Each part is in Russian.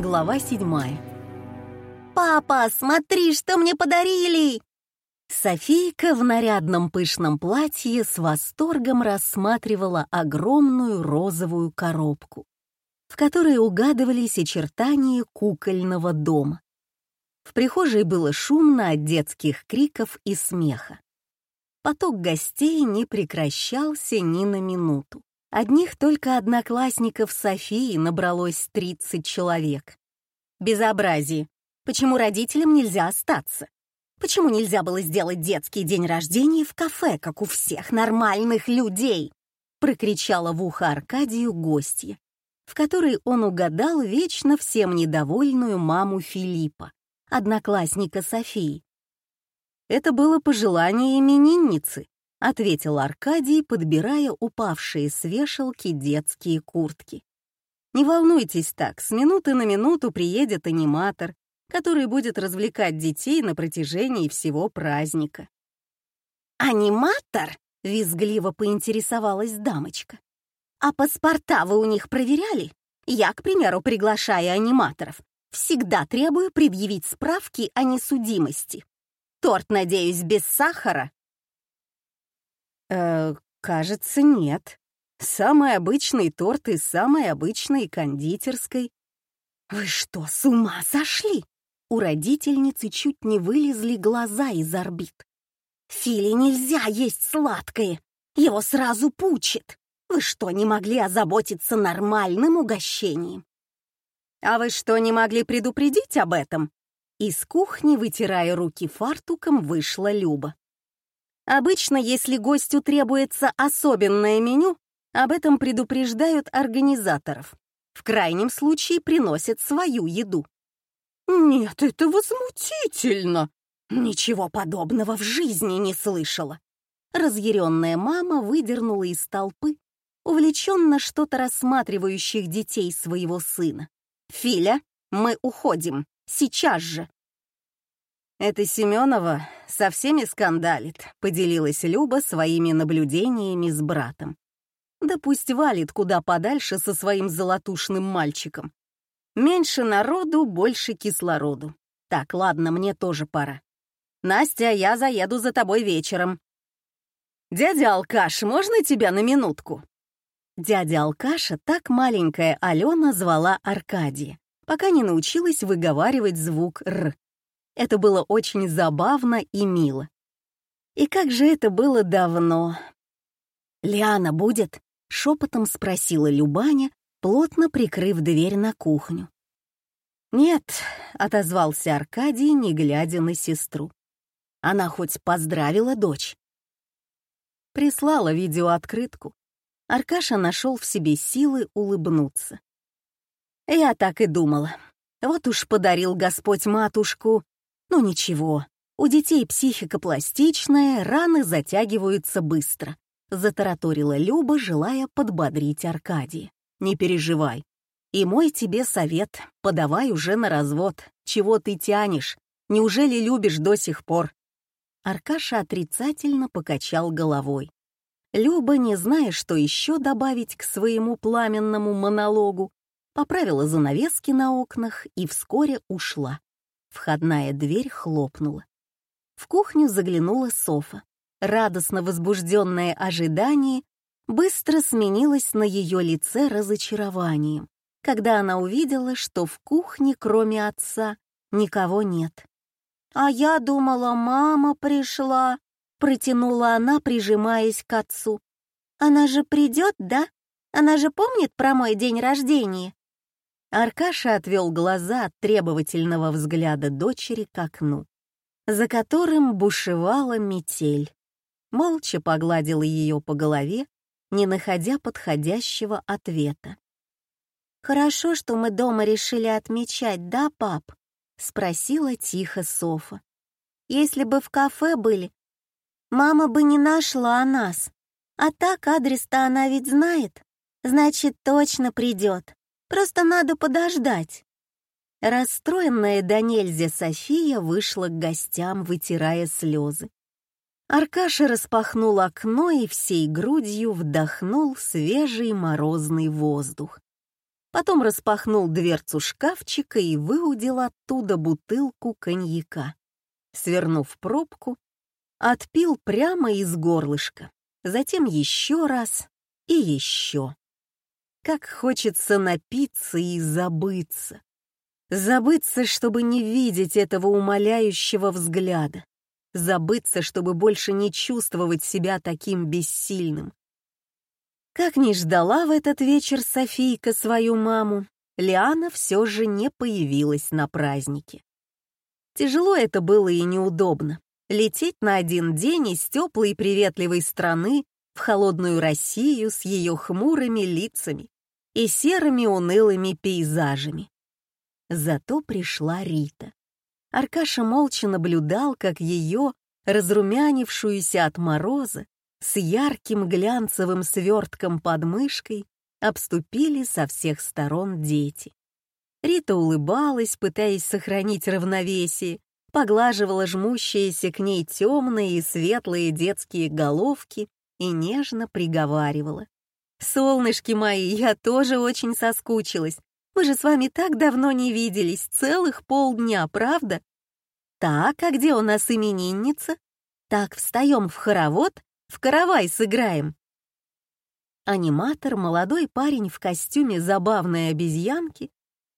Глава седьмая. «Папа, смотри, что мне подарили!» Софийка в нарядном пышном платье с восторгом рассматривала огромную розовую коробку, в которой угадывались очертания кукольного дома. В прихожей было шумно от детских криков и смеха. Поток гостей не прекращался ни на минуту. Одних только одноклассников Софии набралось 30 человек. Безобразие. Почему родителям нельзя остаться? Почему нельзя было сделать детский день рождения в кафе, как у всех нормальных людей? Прокричала в ухо Аркадию гостья, в которой он угадал вечно всем недовольную маму Филиппа, одноклассника Софии. Это было пожелание именинницы, — ответил Аркадий, подбирая упавшие с вешалки детские куртки. «Не волнуйтесь так, с минуты на минуту приедет аниматор, который будет развлекать детей на протяжении всего праздника». «Аниматор?» — визгливо поинтересовалась дамочка. «А паспорта вы у них проверяли? Я, к примеру, приглашая аниматоров, всегда требую предъявить справки о несудимости. Торт, надеюсь, без сахара?» «Э, кажется, нет. Самый обычный торт из самой обычной кондитерской». «Вы что, с ума сошли?» У родительницы чуть не вылезли глаза из орбит. «Филе нельзя есть сладкое, его сразу пучит. Вы что, не могли озаботиться нормальным угощением?» «А вы что, не могли предупредить об этом?» Из кухни, вытирая руки фартуком, вышла Люба. Обычно, если гостю требуется особенное меню, об этом предупреждают организаторов. В крайнем случае приносят свою еду. «Нет, это возмутительно!» Ничего подобного в жизни не слышала. Разъяренная мама выдернула из толпы увлеченно что-то рассматривающих детей своего сына. «Филя, мы уходим. Сейчас же!» «Это Семенова со всеми скандалит», — поделилась Люба своими наблюдениями с братом. «Да пусть валит куда подальше со своим золотушным мальчиком. Меньше народу, больше кислороду. Так, ладно, мне тоже пора. Настя, я заеду за тобой вечером». «Дядя Алкаш, можно тебя на минутку?» Дядя Алкаша так маленькая Алена звала Аркадия, пока не научилась выговаривать звук «р». Это было очень забавно и мило. И как же это было давно. «Лиана будет?» — шепотом спросила Любаня, плотно прикрыв дверь на кухню. «Нет», — отозвался Аркадий, не глядя на сестру. Она хоть поздравила дочь. Прислала видеооткрытку. Аркаша нашел в себе силы улыбнуться. Я так и думала. Вот уж подарил Господь матушку ну ничего, у детей психика пластичная, раны затягиваются быстро. Затараторила Люба, желая подбодрить Аркадия. Не переживай. И мой тебе совет, подавай уже на развод. Чего ты тянешь? Неужели любишь до сих пор? Аркаша отрицательно покачал головой. Люба, не зная, что еще добавить к своему пламенному монологу, поправила занавески на окнах и вскоре ушла. Входная дверь хлопнула. В кухню заглянула Софа. Радостно возбужденное ожидание быстро сменилось на ее лице разочарованием, когда она увидела, что в кухне, кроме отца, никого нет. «А я думала, мама пришла», — протянула она, прижимаясь к отцу. «Она же придет, да? Она же помнит про мой день рождения?» Аркаша отвел глаза от требовательного взгляда дочери к окну, за которым бушевала метель. Молча погладил ее по голове, не находя подходящего ответа. «Хорошо, что мы дома решили отмечать, да, пап?» — спросила тихо Софа. «Если бы в кафе были, мама бы не нашла нас. А так адрес-то она ведь знает, значит, точно придет. Просто надо подождать». Расстроенная до нельзя София вышла к гостям, вытирая слезы. Аркаша распахнул окно и всей грудью вдохнул свежий морозный воздух. Потом распахнул дверцу шкафчика и выудил оттуда бутылку коньяка. Свернув пробку, отпил прямо из горлышка, затем еще раз и еще. Как хочется напиться и забыться. Забыться, чтобы не видеть этого умоляющего взгляда. Забыться, чтобы больше не чувствовать себя таким бессильным. Как ни ждала в этот вечер Софийка свою маму, Лиана все же не появилась на празднике. Тяжело это было и неудобно. Лететь на один день из теплой и приветливой страны в холодную Россию с ее хмурыми лицами и серыми унылыми пейзажами. Зато пришла Рита. Аркаша молча наблюдал, как ее, разрумянившуюся от мороза, с ярким глянцевым свертком под мышкой, обступили со всех сторон дети. Рита улыбалась, пытаясь сохранить равновесие, поглаживала жмущиеся к ней темные и светлые детские головки и нежно приговаривала. «Солнышки мои, я тоже очень соскучилась. Мы же с вами так давно не виделись, целых полдня, правда? Так, а где у нас именинница? Так, встаем в хоровод, в каравай сыграем». Аниматор, молодой парень в костюме забавной обезьянки,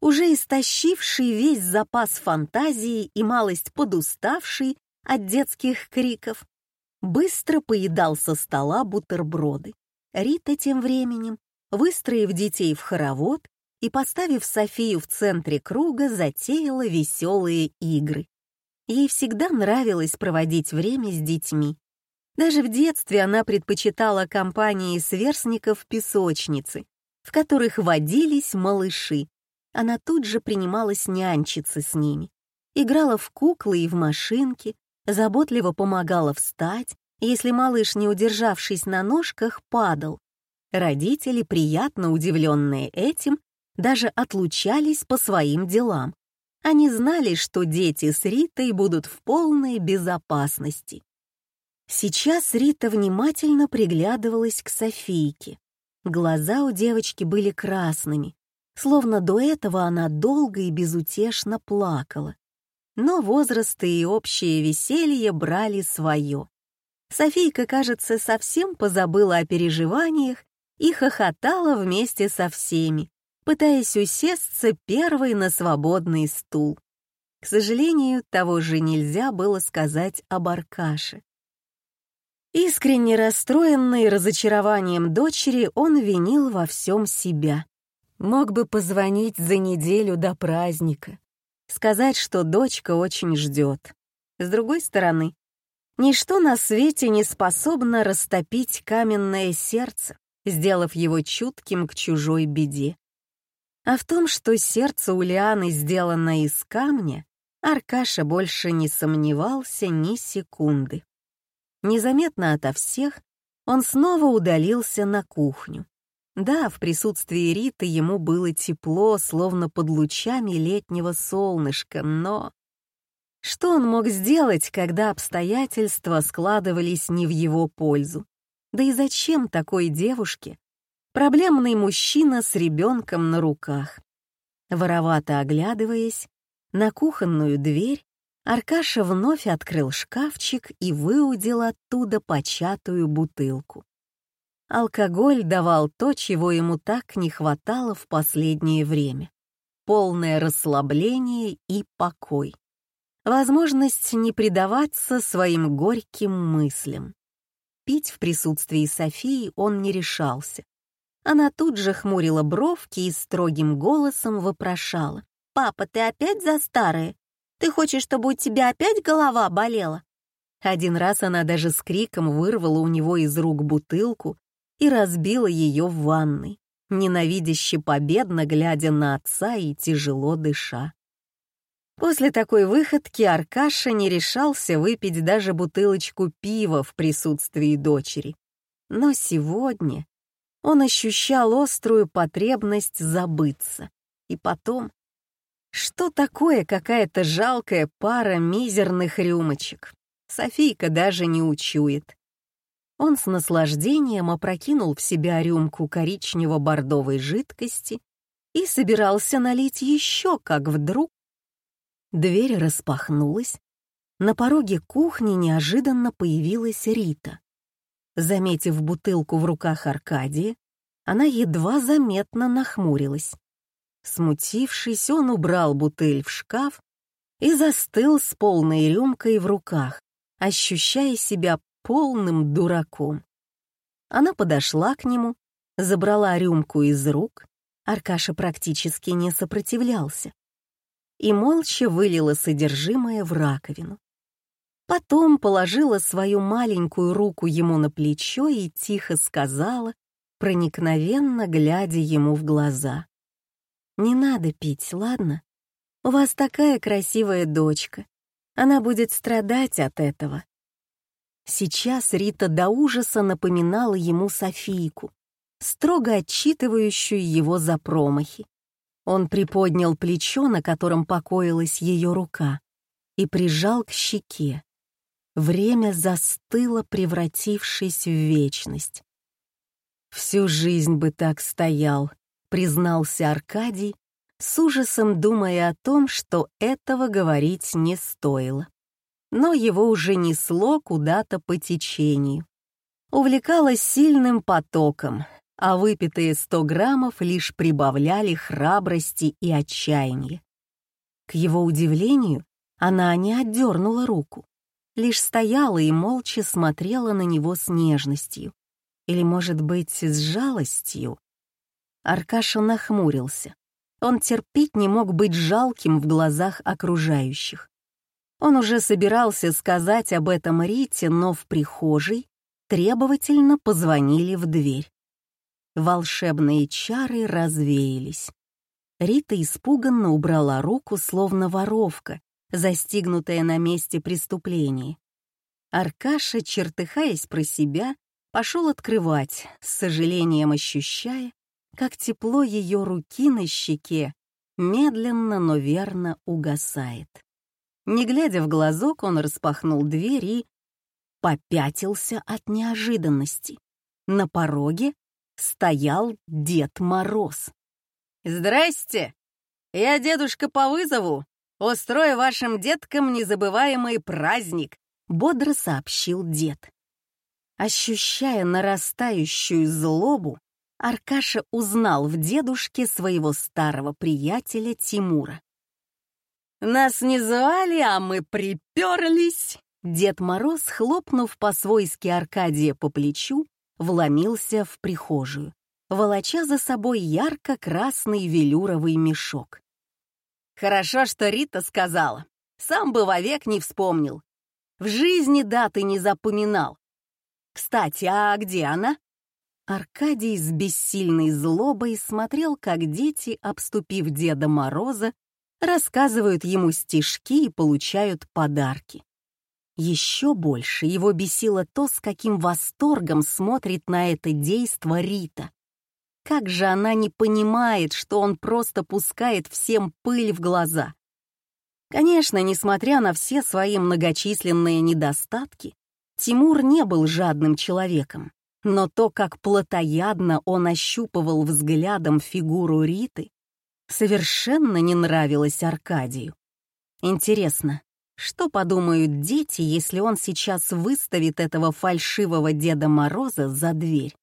уже истощивший весь запас фантазии и малость подуставший от детских криков, быстро поедал со стола бутерброды. Рита тем временем, выстроив детей в хоровод и поставив Софию в центре круга, затеяла веселые игры. Ей всегда нравилось проводить время с детьми. Даже в детстве она предпочитала компании сверстников песочницы, в которых водились малыши, она тут же принималась нянчиться с ними. Играла в куклы и в машинки, заботливо помогала встать, если малыш, не удержавшись на ножках, падал. Родители, приятно удивленные этим, даже отлучались по своим делам. Они знали, что дети с Ритой будут в полной безопасности. Сейчас Рита внимательно приглядывалась к Софийке. Глаза у девочки были красными, Словно до этого она долго и безутешно плакала. Но возраст и общее веселье брали свое. Софийка, кажется, совсем позабыла о переживаниях и хохотала вместе со всеми, пытаясь усесться первой на свободный стул. К сожалению, того же нельзя было сказать об Аркаше. Искренне расстроенный разочарованием дочери, он винил во всем себя. Мог бы позвонить за неделю до праздника, сказать, что дочка очень ждет. С другой стороны, ничто на свете не способно растопить каменное сердце, сделав его чутким к чужой беде. А в том, что сердце у Лианы сделано из камня, Аркаша больше не сомневался ни секунды. Незаметно ото всех он снова удалился на кухню. Да, в присутствии Риты ему было тепло, словно под лучами летнего солнышка, но... Что он мог сделать, когда обстоятельства складывались не в его пользу? Да и зачем такой девушке проблемный мужчина с ребенком на руках? Воровато оглядываясь, на кухонную дверь Аркаша вновь открыл шкафчик и выудил оттуда початую бутылку. Алкоголь давал то, чего ему так не хватало в последнее время. Полное расслабление и покой. Возможность не предаваться своим горьким мыслям. Пить в присутствии Софии он не решался. Она тут же хмурила бровки и строгим голосом вопрошала. «Папа, ты опять за старое? Ты хочешь, чтобы у тебя опять голова болела?» Один раз она даже с криком вырвала у него из рук бутылку и разбила ее в ванной, ненавидяще победно глядя на отца и тяжело дыша. После такой выходки Аркаша не решался выпить даже бутылочку пива в присутствии дочери. Но сегодня он ощущал острую потребность забыться. И потом, что такое какая-то жалкая пара мизерных рюмочек? Софийка даже не учует. Он с наслаждением опрокинул в себя рюмку коричнево-бордовой жидкости и собирался налить еще, как вдруг... Дверь распахнулась. На пороге кухни неожиданно появилась Рита. Заметив бутылку в руках Аркадии, она едва заметно нахмурилась. Смутившись, он убрал бутыль в шкаф и застыл с полной рюмкой в руках, ощущая себя полным дураком. Она подошла к нему, забрала рюмку из рук, Аркаша практически не сопротивлялся, и молча вылила содержимое в раковину. Потом положила свою маленькую руку ему на плечо и тихо сказала, проникновенно глядя ему в глаза. «Не надо пить, ладно? У вас такая красивая дочка. Она будет страдать от этого». Сейчас Рита до ужаса напоминала ему Софийку, строго отчитывающую его за промахи. Он приподнял плечо, на котором покоилась ее рука, и прижал к щеке. Время застыло, превратившись в вечность. «Всю жизнь бы так стоял», — признался Аркадий, с ужасом думая о том, что этого говорить не стоило. Но его уже несло куда-то по течению. Увлекалось сильным потоком, а выпитые сто граммов лишь прибавляли храбрости и отчаяния. К его удивлению, она не отдернула руку лишь стояла и молча смотрела на него с нежностью. Или, может быть, с жалостью. Аркаша нахмурился. Он терпеть не мог быть жалким в глазах окружающих. Он уже собирался сказать об этом Рите, но в прихожей требовательно позвонили в дверь. Волшебные чары развеялись. Рита испуганно убрала руку, словно воровка, застигнутая на месте преступления. Аркаша, чертыхаясь про себя, пошел открывать, с сожалением ощущая, как тепло ее руки на щеке медленно, но верно угасает. Не глядя в глазок, он распахнул дверь и попятился от неожиданности. На пороге стоял Дед Мороз. «Здрасте! Я дедушка по вызову Устрою вашим деткам незабываемый праздник», — бодро сообщил дед. Ощущая нарастающую злобу, Аркаша узнал в дедушке своего старого приятеля Тимура. «Нас не звали, а мы приперлись!» Дед Мороз, хлопнув по-свойски Аркадия по плечу, вломился в прихожую, волоча за собой ярко-красный велюровый мешок. Хорошо, что Рита сказала. Сам бы вовек не вспомнил. В жизни даты не запоминал. Кстати, а где она? Аркадий с бессильной злобой смотрел, как дети, обступив Деда Мороза, рассказывают ему стишки и получают подарки. Еще больше его бесило то, с каким восторгом смотрит на это действо Рита. Как же она не понимает, что он просто пускает всем пыль в глаза? Конечно, несмотря на все свои многочисленные недостатки, Тимур не был жадным человеком, но то, как плотоядно он ощупывал взглядом фигуру Риты, совершенно не нравилось Аркадию. Интересно, что подумают дети, если он сейчас выставит этого фальшивого Деда Мороза за дверь?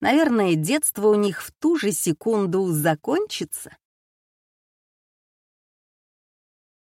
Наверное, детство у них в ту же секунду закончится.